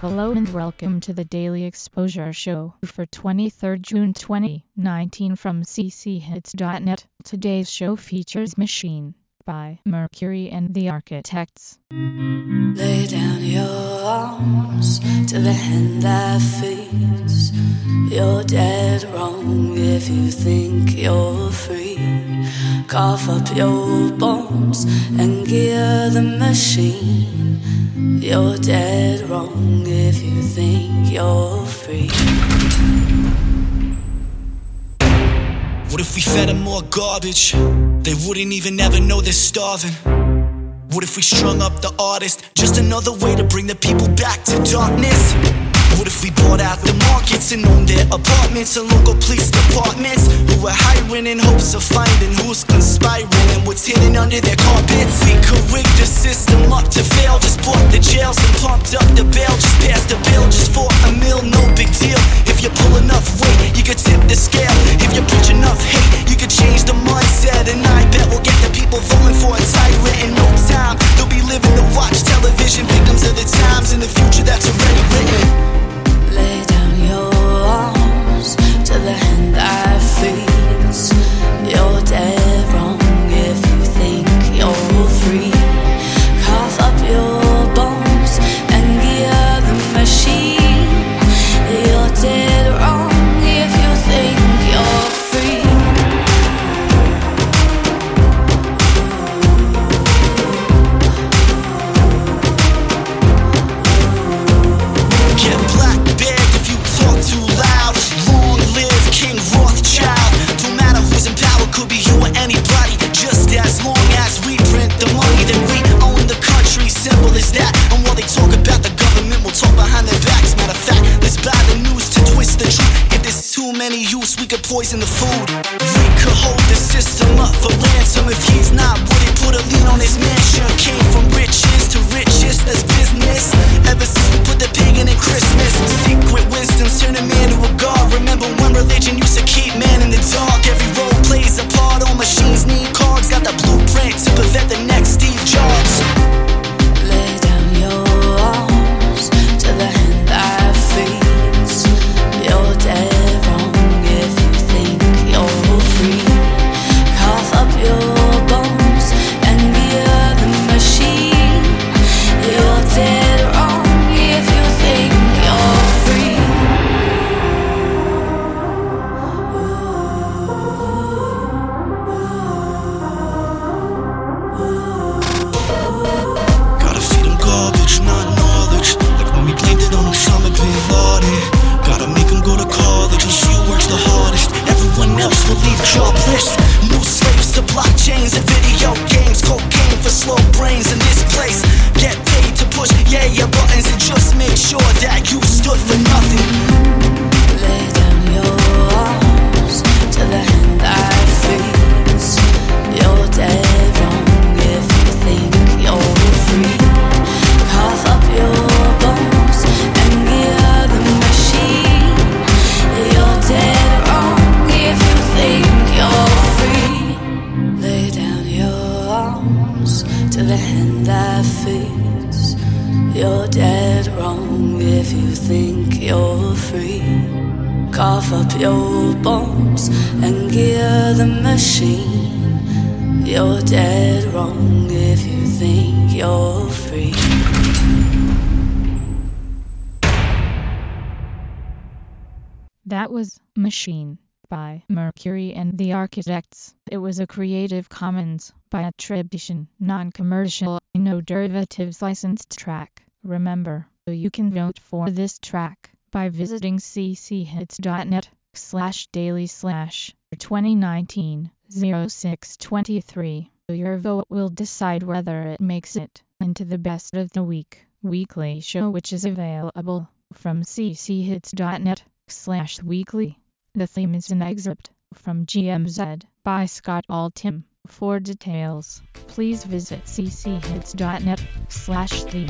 Hello and welcome to the Daily Exposure Show for 23rd June 2019 from cchits.net. Today's show features Machine by Mercury and the Architects. To the hand that feeds. You're dead wrong if you think you're free. Cough up your bones and gear the machine. You're dead wrong if you think you're free. What if we fed them more garbage? They wouldn't even ever know they're starving. What if we strung up the artist? Just another way to bring the people back to darkness. What if we bought out the markets and owned their apartments and local police departments who were hiring in hopes of finding who's conspiring and what's hidden under their carpets? We could rig the system up to fail, just bought the jails and pumped up the bail, just passed the bill just for a mill, no big deal. If you pull enough weight, poison the food. We could hold the system up for ransom if he's not. Would it put a lien on his mansion? Came from riches to riches, that's business. Ever since we put the Leave jobless. New slaves to blockchains and video games. Cocaine for slow brains in this place. Get paid to push yeah, yeah buttons and just make sure that you stood you're free. Cough up your bones and gear the machine. You're dead wrong if you think you're free. That was Machine by Mercury and the Architects. It was a Creative Commons by attribution, non-commercial, no derivatives licensed track. Remember, you can vote for this track by visiting cchits.net slash daily slash 2019 0623. Your vote will decide whether it makes it into the best of the week weekly show which is available from cchits.net slash weekly. The theme is an excerpt from GMZ by Scott Altham. For details, please visit cchits.net slash theme.